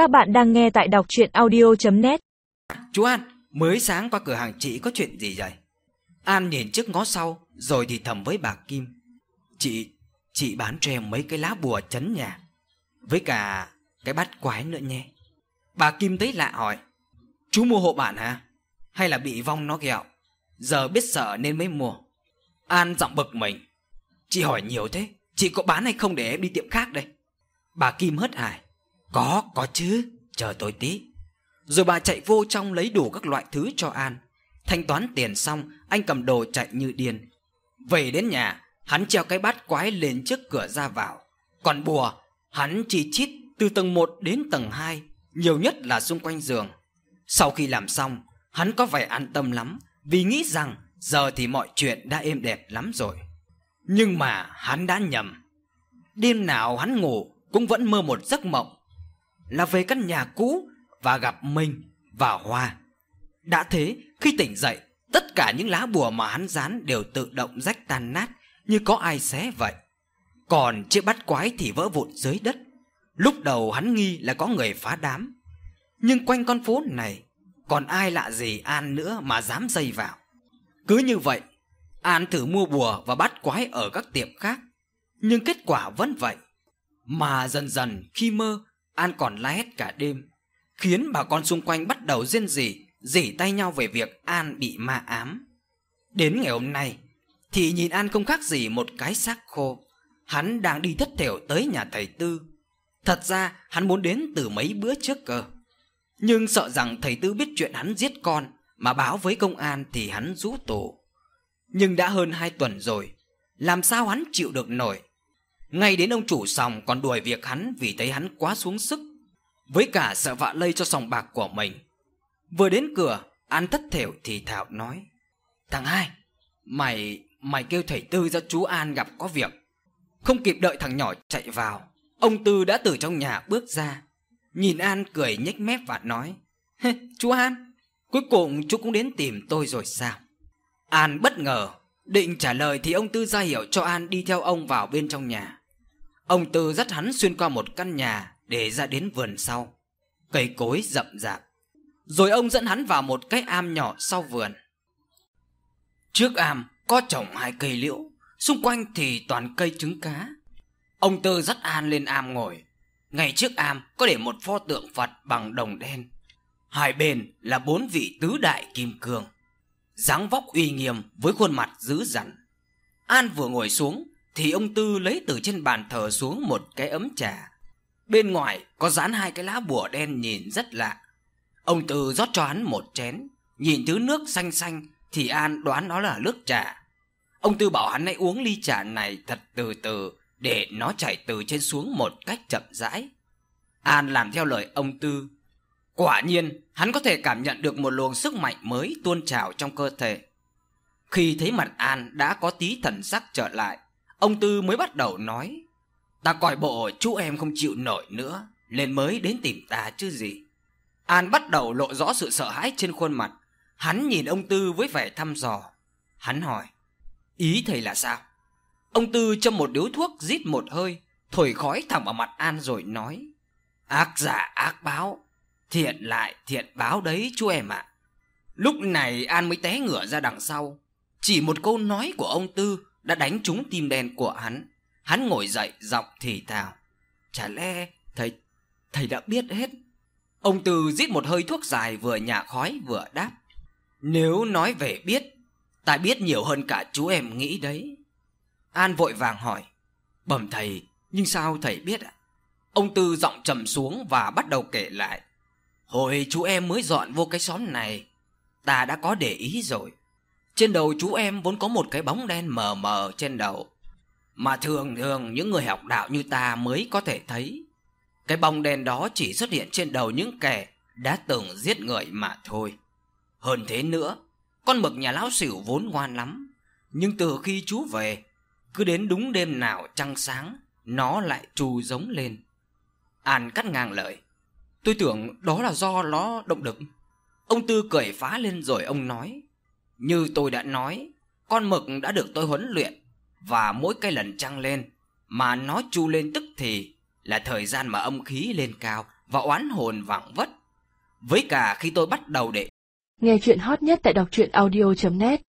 Các bạn đang nghe tại đọc chuyện audio.net Chú An, mới sáng qua cửa hàng chị có chuyện gì vậy? An nhìn trước ngó sau rồi thì thầm với bà Kim. Chị, chị bán cho em mấy cái lá bùa chấn nhà. Với cả cái bát quái nữa nhé. Bà Kim thấy lạ hỏi. Chú mua hộ bản hả? Hay là bị vong nó ghẹo? Giờ biết sợ nên mới mua. An giọng bực mình. Chị hỏi nhiều thế, chị có bán hay không để em đi tiệm khác đây? Bà Kim hớt hải. Có, có chứ, chờ tôi tí. Rồi bà chạy vô trong lấy đủ các loại thứ cho An. Thanh toán tiền xong, anh cầm đồ chạy như điên. Về đến nhà, hắn treo cái bát quái lên trước cửa ra vào. Còn bùa, hắn chỉ chít từ tầng 1 đến tầng 2, nhiều nhất là xung quanh giường. Sau khi làm xong, hắn có vẻ an tâm lắm vì nghĩ rằng giờ thì mọi chuyện đã êm đẹp lắm rồi. Nhưng mà hắn đã nhầm. Đêm nào hắn ngủ cũng vẫn mơ một giấc mộng là về căn nhà cũ và gặp Minh và Hoa. Đã thế, khi tỉnh dậy, tất cả những lá bùa mà hắn dán đều tự động rách tan nát như có ai xé vậy. Còn chiếc bát quái thì vỡ vụn dưới đất. Lúc đầu hắn nghi là có người phá đám. Nhưng quanh con phố này, còn ai lạ gì An nữa mà dám dây vào. Cứ như vậy, An thử mua bùa và bát quái ở các tiệm khác. Nhưng kết quả vẫn vậy. Mà dần dần khi mơ, An còn la hét cả đêm, khiến bà con xung quanh bắt đầu rên rỉ, rỉ tay nhau về việc An bị ma ám. Đến ngày hôm nay, thì nhìn An không khác gì một cái xác khô. Hắn đang đi thất thểu tới nhà thầy Tư. Thật ra hắn muốn đến từ mấy bữa trước cơ. Nhưng sợ rằng thầy Tư biết chuyện hắn giết con mà báo với công an thì hắn rú tổ. Nhưng đã hơn hai tuần rồi, làm sao hắn chịu được nổi? Ngay đến ông chủ sòng còn đuổi việc hắn vì thấy hắn quá xuống sức. Với cả sợ vạ lây cho sòng bạc của mình. Vừa đến cửa, An thất thểu thì thảo nói. Thằng hai, mày, mày kêu thầy Tư ra chú An gặp có việc. Không kịp đợi thằng nhỏ chạy vào, ông Tư đã từ trong nhà bước ra. Nhìn An cười nhếch mép và nói. Chú An, cuối cùng chú cũng đến tìm tôi rồi sao? An bất ngờ, định trả lời thì ông Tư ra hiệu cho An đi theo ông vào bên trong nhà. Ông Tư dắt hắn xuyên qua một căn nhà để ra đến vườn sau. Cây cối rậm rạp. Rồi ông dẫn hắn vào một cái am nhỏ sau vườn. Trước am có trồng hai cây liễu, xung quanh thì toàn cây trứng cá. Ông Tư dắt An lên am ngồi. Ngay trước am có để một pho tượng Phật bằng đồng đen. Hai bên là bốn vị tứ đại kim cương. dáng vóc uy nghiêm với khuôn mặt dữ dằn. An vừa ngồi xuống thì ông Tư lấy từ trên bàn thờ xuống một cái ấm trà. Bên ngoài có dán hai cái lá bùa đen nhìn rất lạ. Ông Tư rót cho hắn một chén, nhìn thứ nước xanh xanh thì An đoán nó là nước trà. Ông Tư bảo hắn hãy uống ly trà này thật từ từ để nó chảy từ trên xuống một cách chậm rãi. An làm theo lời ông Tư. Quả nhiên, hắn có thể cảm nhận được một luồng sức mạnh mới tuôn trào trong cơ thể. Khi thấy mặt An đã có tí thần sắc trở lại, Ông Tư mới bắt đầu nói, Ta coi bộ chú em không chịu nổi nữa Nên mới đến tìm ta chứ gì. An bắt đầu lộ rõ sự sợ hãi trên khuôn mặt. Hắn nhìn ông Tư với vẻ thăm dò. Hắn hỏi, Ý thầy là sao? Ông Tư châm một điếu thuốc, rít một hơi, Thổi khói thẳng vào mặt An rồi nói, Ác giả ác báo, Thiện lại thiện báo đấy chú em ạ. Lúc này An mới té ngửa ra đằng sau. Chỉ một câu nói của ông Tư đã đánh trúng tim đen của hắn. Hắn ngồi dậy giọng thì thào. Chả lẽ thầy, thầy đã biết hết. Ông Từ rít một hơi thuốc dài vừa nhả khói vừa đáp. Nếu nói về biết, ta biết nhiều hơn cả chú em nghĩ đấy. An vội vàng hỏi. Bẩm thầy, nhưng sao thầy biết ạ? Ông Tư giọng trầm xuống và bắt đầu kể lại. Hồi chú em mới dọn vô cái xóm này, ta đã có để ý rồi. Trên đầu chú em vốn có một cái bóng đen mờ mờ trên đầu. Mà thường thường những người học đạo như ta mới có thể thấy. Cái bóng đen đó chỉ xuất hiện trên đầu những kẻ đã từng giết người mà thôi. Hơn thế nữa, con mực nhà lão xỉu vốn ngoan lắm. Nhưng từ khi chú về, cứ đến đúng đêm nào trăng sáng, nó lại trù giống lên. An cắt ngang lời. Tôi tưởng đó là do nó động đực. Ông Tư cười phá lên rồi ông nói. Như tôi đã nói, con mực đã được tôi huấn luyện và mỗi cái lần trăng lên mà nó chu lên tức thì là thời gian mà âm khí lên cao và oán hồn vẳng vất. Với cả khi tôi bắt đầu để Nghe chuyện hot nhất tại đọc truyện audio.net